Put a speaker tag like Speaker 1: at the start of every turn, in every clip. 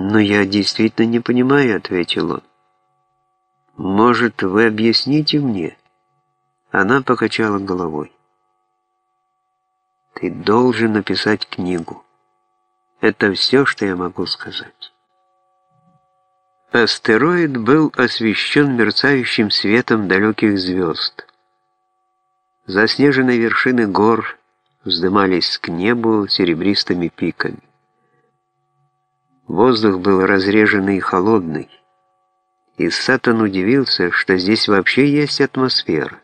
Speaker 1: «Но я действительно не понимаю», — ответил он. «Может, вы объясните мне?» Она покачала головой. «Ты должен написать книгу. Это все, что я могу сказать». Астероид был освещен мерцающим светом далеких звезд. Заснеженные вершины гор вздымались к небу серебристыми пиками. Воздух был разреженный и холодный, и Сатан удивился, что здесь вообще есть атмосфера.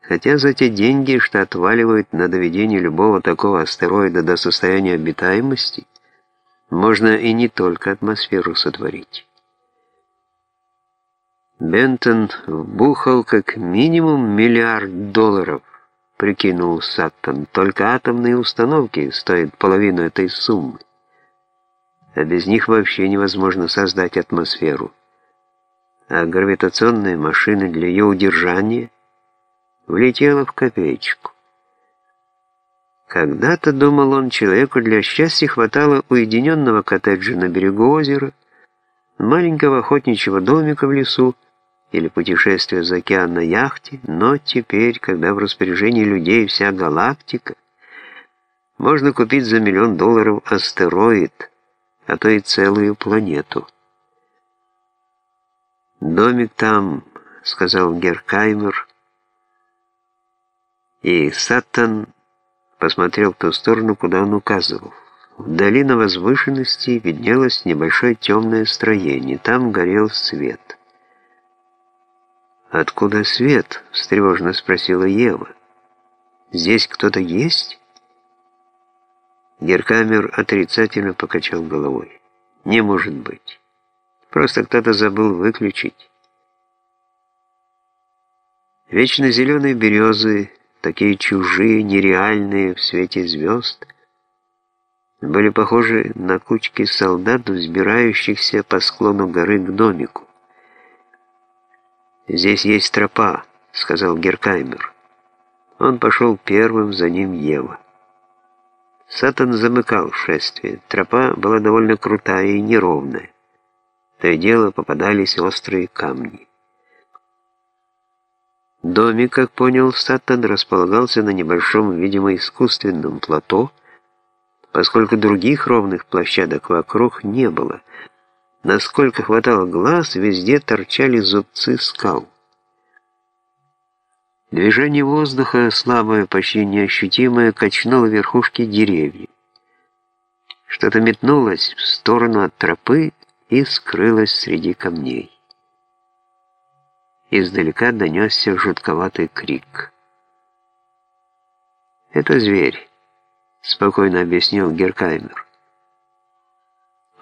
Speaker 1: Хотя за те деньги, что отваливают на доведение любого такого астероида до состояния обитаемости, можно и не только атмосферу сотворить. Бентон вбухал как минимум миллиард долларов, прикинул Саттон. Только атомные установки стоят половину этой суммы. А без них вообще невозможно создать атмосферу. А гравитационные машины для ее удержания влетела в копеечку. Когда-то, думал он, человеку для счастья хватало уединенного коттеджа на берегу озера, маленького охотничьего домика в лесу, или путешествие за океан на яхте, но теперь, когда в распоряжении людей вся галактика, можно купить за миллион долларов астероид, а то и целую планету. «Домик там», — сказал Геркаймер, и Саттон посмотрел в ту сторону, куда он указывал. Вдали на возвышенности виднелось небольшое темное строение, там горел свет. «Откуда свет?» — встревоженно спросила Ева. «Здесь кто-то есть?» Геркамер отрицательно покачал головой. «Не может быть. Просто кто-то забыл выключить». Вечно зеленые березы, такие чужие, нереальные в свете звезд, были похожи на кучки солдат, взбирающихся по склону горы к домику. «Здесь есть тропа», — сказал Геркаймер. Он пошел первым, за ним Ева. Сатан замыкал шествие. Тропа была довольно крутая и неровная. То и дело попадались острые камни. Домик, как понял Сатан, располагался на небольшом, видимо, искусственном плато, поскольку других ровных площадок вокруг не было — Насколько хватало глаз, везде торчали зубцы скал. Движение воздуха, слабое, почти неощутимое, качнуло верхушки деревьев. Что-то метнулось в сторону от тропы и скрылось среди камней. Издалека донесся жутковатый крик. «Это зверь», — спокойно объяснил Геркаймер.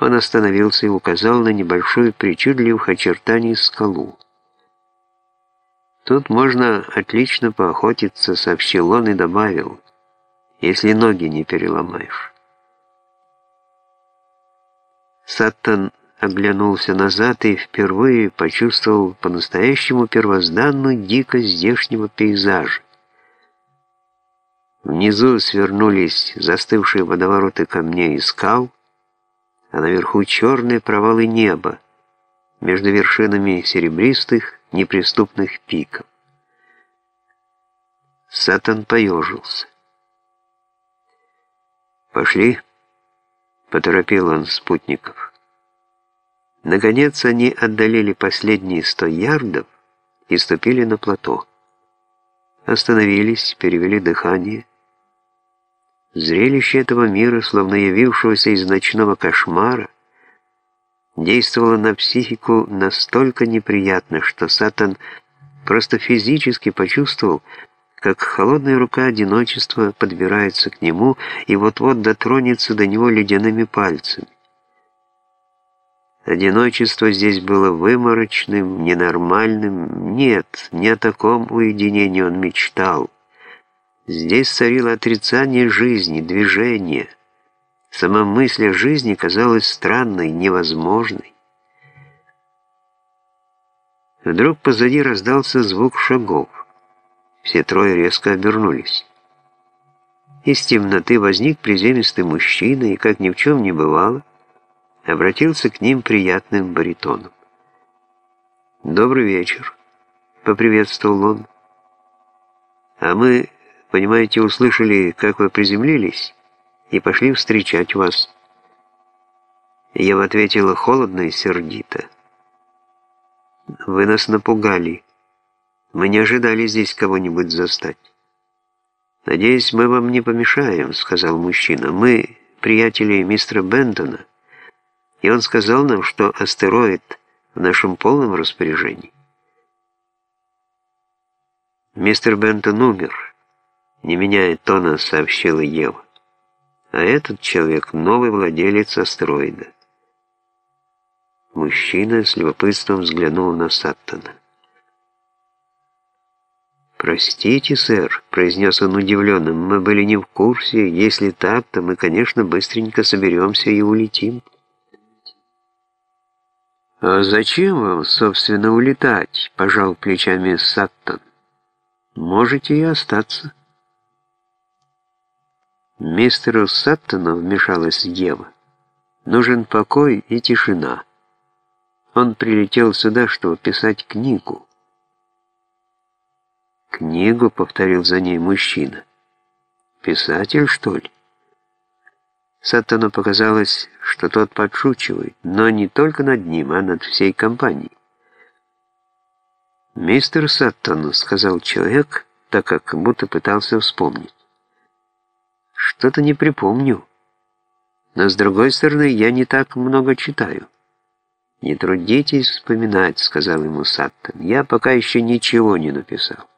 Speaker 1: Он остановился и указал на небольшую причудливых очертаний скалу. «Тут можно отлично поохотиться», — сообщил он и добавил, «если ноги не переломаешь». Саттон оглянулся назад и впервые почувствовал по-настоящему первозданную дикость здешнего пейзажа. Внизу свернулись застывшие водовороты камней и скал, а наверху черные провалы неба, между вершинами серебристых, неприступных пиков. Сатан поежился. «Пошли», — поторопил он спутников. Наконец они отдалили последние сто ярдов и ступили на плато. Остановились, перевели дыхание — Зрелище этого мира, словно явившегося из ночного кошмара, действовало на психику настолько неприятно, что Сатан просто физически почувствовал, как холодная рука одиночества подбирается к нему и вот-вот дотронется до него ледяными пальцами. Одиночество здесь было выморочным, ненормальным. Нет, не о таком уединении он мечтал. Здесь царило отрицание жизни, движения. Сама мысль о жизни казалась странной, невозможной. Вдруг позади раздался звук шагов. Все трое резко обернулись. Из темноты возник приземистый мужчина и, как ни в чем не бывало, обратился к ним приятным баритоном. «Добрый вечер», — поприветствовал он. «А мы, понимаете, услышали, как вы приземлились, и пошли встречать вас». Ева ответила холодно и сердито. «Вы нас напугали. Мы не ожидали здесь кого-нибудь застать». «Надеюсь, мы вам не помешаем», — сказал мужчина. «Мы приятели мистера Бентона, и он сказал нам, что астероид в нашем полном распоряжении». «Мистер Бентон умер», — не меняя тона, сообщила Ева. «А этот человек — новый владелец астероида». Мужчина с любопытством взглянул на Саттона. «Простите, сэр», — произнес он удивленным, — «мы были не в курсе. Если так, то мы, конечно, быстренько соберемся и улетим». «А зачем вам, собственно, улетать?» — пожал плечами Саттон. «Можете и остаться». Мистеру Саттону вмешалась Ева. «Нужен покой и тишина. Он прилетел сюда, чтобы писать книгу». «Книгу», — повторил за ней мужчина. «Писатель, что ли?» Саттону показалось, что тот подшучивает, но не только над ним, а над всей компанией. «Мистер Саттон», — сказал человек, так как будто пытался вспомнить. «Что-то не припомню. Но, с другой стороны, я не так много читаю». «Не трудитесь вспоминать», — сказал ему Саттон. «Я пока еще ничего не написал».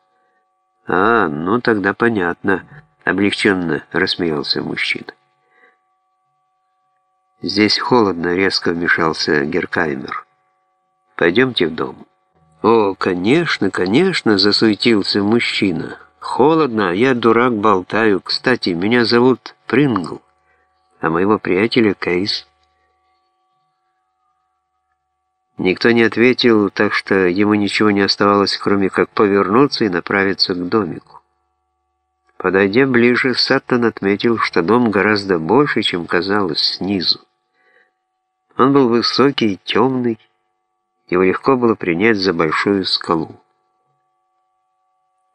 Speaker 1: «А, ну тогда понятно», — облегченно рассмеялся мужчина. «Здесь холодно», — резко вмешался Геркаймер. «Пойдемте в дом». «О, конечно, конечно», — засуетился мужчина. «Холодно, я дурак болтаю. Кстати, меня зовут Прингл, а моего приятеля Кейс». Никто не ответил, так что ему ничего не оставалось, кроме как повернуться и направиться к домику. Подойдя ближе, Саттон отметил, что дом гораздо больше, чем казалось снизу. Он был высокий и темный, его легко было принять за большую скалу.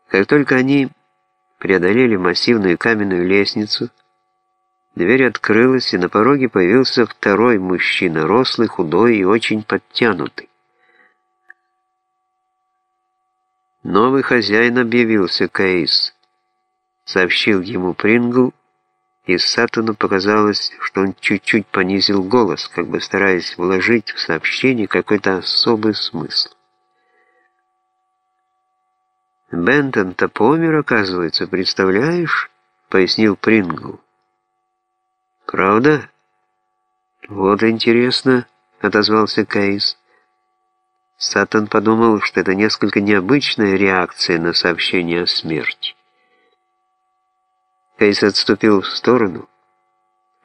Speaker 1: Как только они преодолели массивную каменную лестницу, Дверь открылась, и на пороге появился второй мужчина, рослый, худой и очень подтянутый. Новый хозяин объявился, Кейс. Сообщил ему Прингл, и Сатану показалось, что он чуть-чуть понизил голос, как бы стараясь вложить в сообщение какой-то особый смысл. «Бентон-то помер, оказывается, представляешь?» — пояснил Прингл. «Правда?» «Вот интересно», — отозвался Кейс. Сатан подумал, что это несколько необычная реакция на сообщение о смерти. Кейс отступил в сторону,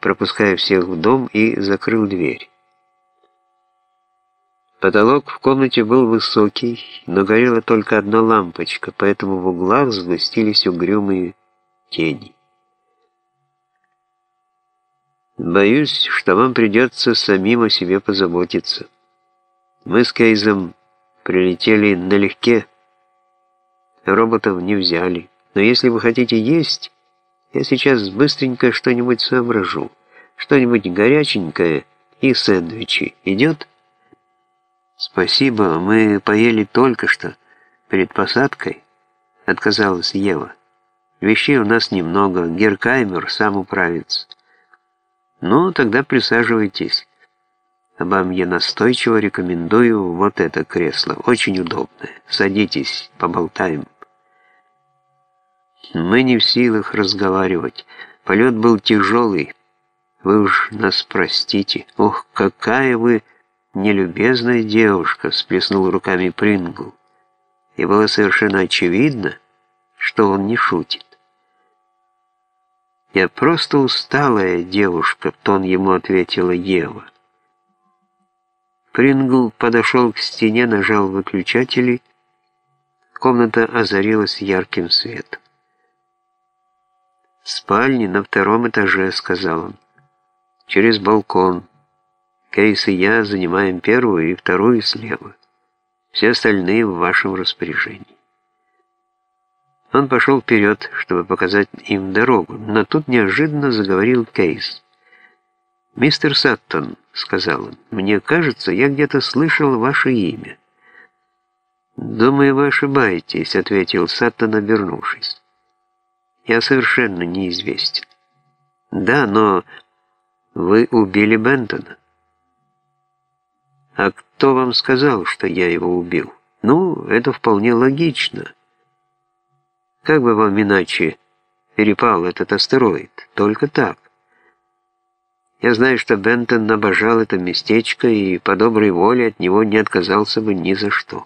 Speaker 1: пропуская всех в дом и закрыл дверь. Потолок в комнате был высокий, но горела только одна лампочка, поэтому в углах сгустились угрюмые тени. Боюсь, что вам придется самим о себе позаботиться. Мы с Кейзом прилетели налегке, роботов не взяли. Но если вы хотите есть, я сейчас быстренько что-нибудь соображу. Что-нибудь горяченькое и сэндвичи. Идет? Спасибо, мы поели только что, перед посадкой, отказалась Ева. Вещей у нас немного, Геркаймер сам управится. «Ну, тогда присаживайтесь. Вам я настойчиво рекомендую вот это кресло. Очень удобное. Садитесь, поболтаем». Мы не в силах разговаривать. Полет был тяжелый. Вы уж нас простите. Ох, какая вы нелюбезная девушка, всплеснул руками Прингл. И было совершенно очевидно, что он не шутит. «Я просто усталая девушка», — в тон ему ответила Ева. Прингл подошел к стене, нажал выключатели. Комната озарилась ярким светом. «Спальни на втором этаже», — сказал он. «Через балкон. Кейс и я занимаем первую и вторую слева. Все остальные в вашем распоряжении. Он пошел вперед, чтобы показать им дорогу, но тут неожиданно заговорил Кейс. «Мистер Саттон», — сказал он, — «мне кажется, я где-то слышал ваше имя». «Думаю, вы ошибаетесь», — ответил Саттон, обернувшись. «Я совершенно неизвестен». «Да, но вы убили Бентона». «А кто вам сказал, что я его убил?» «Ну, это вполне логично». Как бы вам иначе перепал этот астероид? Только так. Я знаю, что Бентон обожал это местечко и по доброй воле от него не отказался бы ни за что.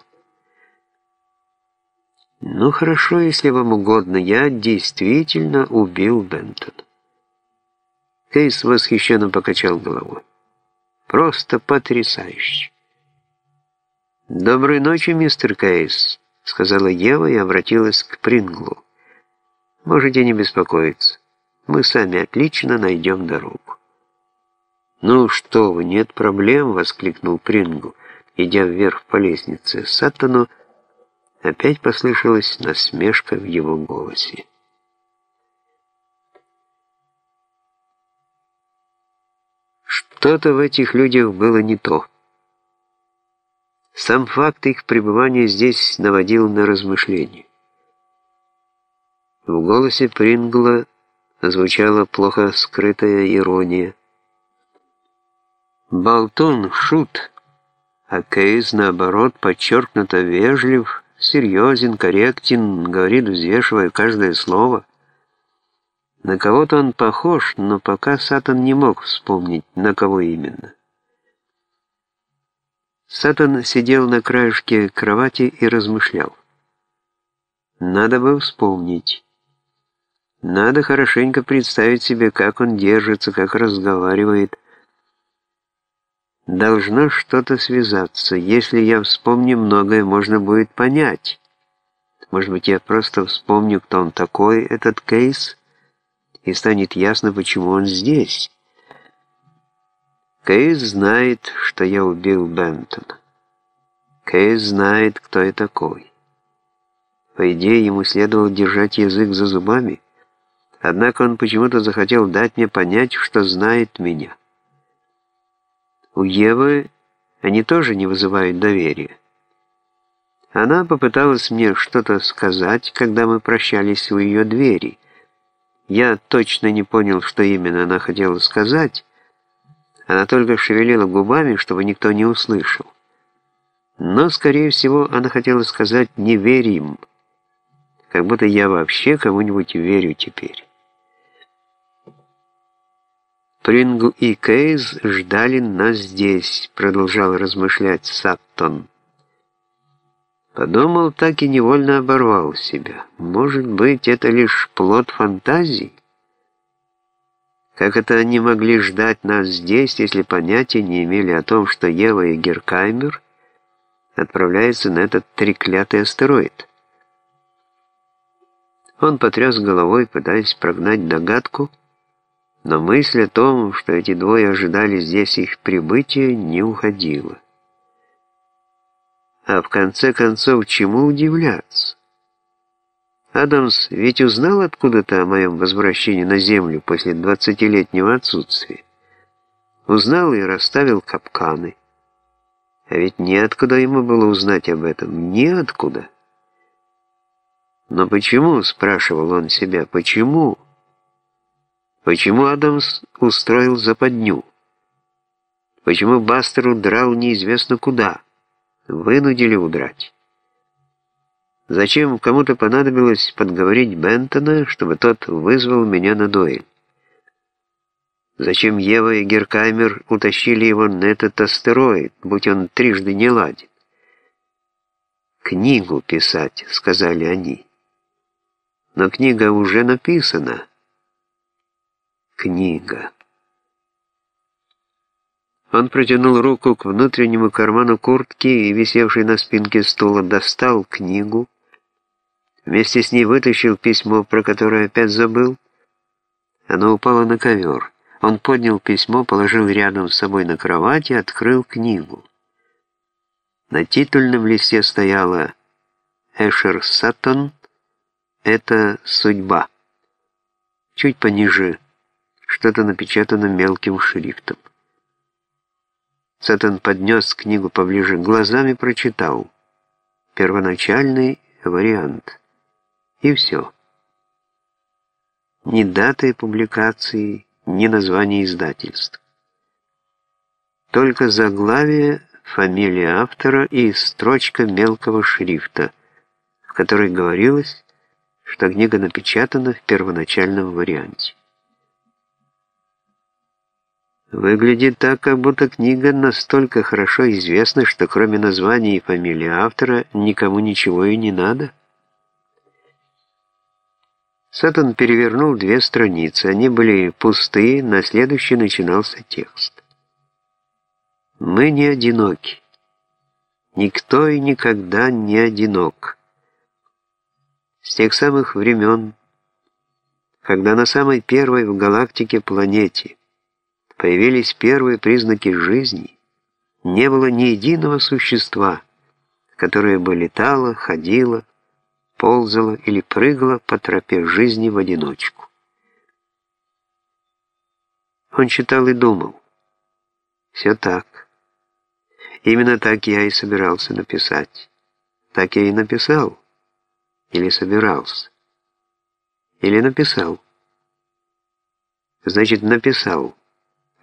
Speaker 1: Ну хорошо, если вам угодно, я действительно убил Бентона. Кейс восхищенно покачал головой. Просто потрясающе. «Доброй ночи, мистер Кейс», — сказала Ева и обратилась к Принглу. «Можете не беспокоиться. Мы сами отлично найдем дорогу». «Ну что вы, нет проблем!» — воскликнул Прингл, идя вверх по лестнице. Саттону опять послышалась насмешка в его голосе. Что-то в этих людях было не то. Сам факт их пребывания здесь наводил на размышления. В голосе Прингла звучала плохо скрытая ирония. Болтун, шут, а Кейс, наоборот, подчеркнуто вежлив, серьезен, корректен, говорит, взвешивая каждое слово. На кого-то он похож, но пока Сатан не мог вспомнить, на кого именно. Сатан сидел на краешке кровати и размышлял. Надо бы вспомнить. Надо хорошенько представить себе, как он держится, как разговаривает, Должно что-то связаться. Если я вспомню многое, можно будет понять. Может быть, я просто вспомню, кто он такой, этот Кейс, и станет ясно, почему он здесь. Кейс знает, что я убил Бентона. Кейс знает, кто я такой. По идее, ему следовало держать язык за зубами, однако он почему-то захотел дать мне понять, что знает меня. У Евы они тоже не вызывают доверия. Она попыталась мне что-то сказать, когда мы прощались у ее двери. Я точно не понял, что именно она хотела сказать. Она только шевелила губами, чтобы никто не услышал. Но, скорее всего, она хотела сказать «не верим», как будто я вообще кому-нибудь верю теперь. Прингл и Кейз ждали нас здесь, продолжал размышлять Саттон. Подумал, так и невольно оборвал себя. Может быть, это лишь плод фантазии? Как это они могли ждать нас здесь, если понятия не имели о том, что Ева и Геркаймер отправляются на этот треклятый астероид? Он потряс головой, пытаясь прогнать догадку, но мысль о том, что эти двое ожидали здесь их прибытия, не уходила. А в конце концов, чему удивляться? Адамс ведь узнал откуда-то о моем возвращении на Землю после двадцатилетнего отсутствия. Узнал и расставил капканы. А ведь неоткуда ему было узнать об этом, неоткуда. Но почему, спрашивал он себя, почему? Почему Адамс устроил западню? Почему Бастер удрал неизвестно куда? Вынудили удрать. Зачем кому-то понадобилось подговорить Бентона, чтобы тот вызвал меня на дуэль? Зачем Ева и Геркаймер утащили его на этот астероид, будь он трижды не ладен? «Книгу писать», — сказали они. Но книга уже написана книга. Он протянул руку к внутреннему карману куртки и, висевшей на спинке стула, достал книгу. Вместе с ней вытащил письмо, про которое опять забыл. Оно упало на ковер. Он поднял письмо, положил рядом с собой на кровать и открыл книгу. На титульном листе стояло «Эшер Саттон. Это судьба». Чуть пониже что-то напечатано мелким шрифтом. Саттон поднес книгу поближе к глазам и прочитал. Первоначальный вариант. И все. Ни даты публикации, ни название издательств. Только заглавие, фамилия автора и строчка мелкого шрифта, в которой говорилось, что книга напечатана в первоначальном варианте. Выглядит так, как будто книга настолько хорошо известна, что кроме названия и фамилии автора никому ничего и не надо. Саттон перевернул две страницы. Они были пустые, на следующей начинался текст. «Мы не одиноки. Никто и никогда не одинок. С тех самых времен, когда на самой первой в галактике планете появились первые признаки жизни, не было ни единого существа, которое бы летало, ходило, ползала или прыгала по тропе жизни в одиночку. Он читал и думал. Все так. Именно так я и собирался написать. Так я и написал. Или собирался. Или написал. Значит, написал,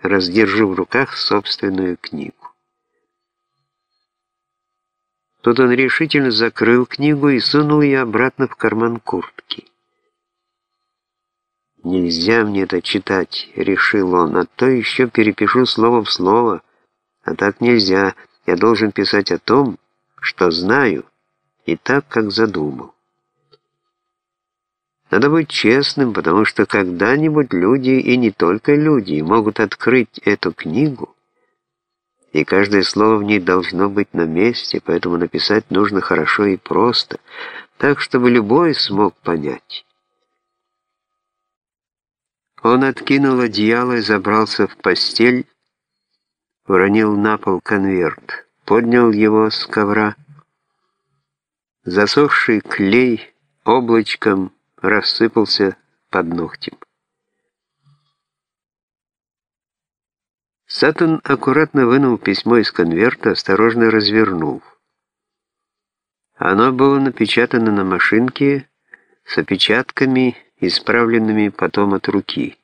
Speaker 1: раздержу в руках собственную книгу. Тут он решительно закрыл книгу и сунул ее обратно в карман куртки. «Нельзя мне это читать», — решил он, — «а то еще перепишу слово в слово. А так нельзя, я должен писать о том, что знаю, и так, как задумал». Надо быть честным, потому что когда-нибудь люди, и не только люди, могут открыть эту книгу и каждое слово в ней должно быть на месте, поэтому написать нужно хорошо и просто, так, чтобы любой смог понять. Он откинул одеяло и забрался в постель, уронил на пол конверт, поднял его с ковра. Засохший клей облачком рассыпался под ногтем. Сатан аккуратно вынул письмо из конверта, осторожно развернул. Оно было напечатано на машинке с опечатками, исправленными потом от руки.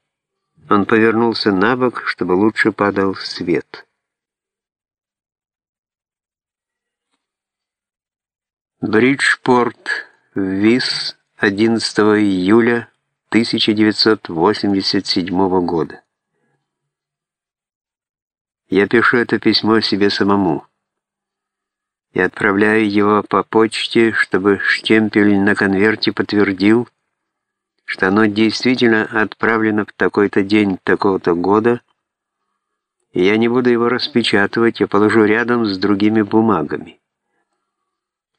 Speaker 1: Он повернулся на бок, чтобы лучше падал свет. Бриджпорт, ВИС, 11 июля 1987 года. Я пишу это письмо себе самому и отправляю его по почте, чтобы штемпель на конверте подтвердил, что оно действительно отправлено в такой-то день такого-то года, и я не буду его распечатывать, я положу рядом с другими бумагами.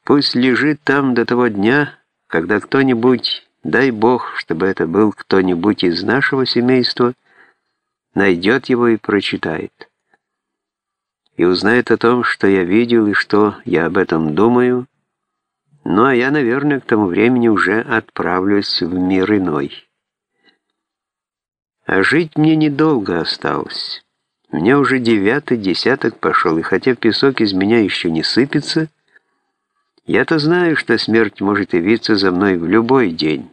Speaker 1: Пусть лежит там до того дня, когда кто-нибудь, дай Бог, чтобы это был кто-нибудь из нашего семейства, найдет его и прочитает и узнает о том, что я видел и что я об этом думаю, ну а я, наверное, к тому времени уже отправлюсь в мир иной. А жить мне недолго осталось. Мне уже девятый десяток пошел, и хотя песок из меня еще не сыпется, я-то знаю, что смерть может явиться за мной в любой день.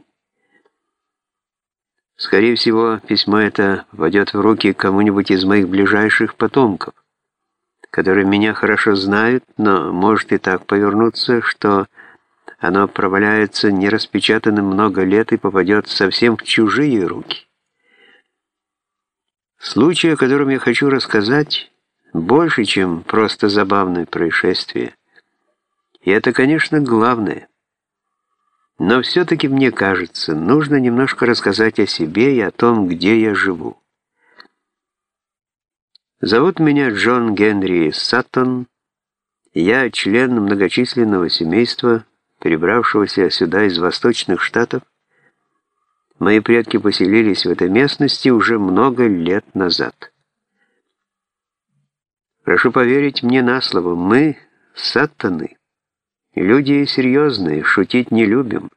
Speaker 1: Скорее всего, письмо это войдет в руки кому-нибудь из моих ближайших потомков которые меня хорошо знают, но может и так повернуться, что оно проваляется нераспечатанным много лет и попадет совсем в чужие руки. Случай, о котором я хочу рассказать, больше, чем просто забавное происшествие. И это, конечно, главное. Но все-таки, мне кажется, нужно немножко рассказать о себе и о том, где я живу. Зовут меня Джон Генри Саттон. Я член многочисленного семейства, перебравшегося сюда из Восточных Штатов Мои предки поселились в этой местности уже много лет назад. Прошу поверить мне на слово, мы — сатаны. Люди серьезные, шутить не любим.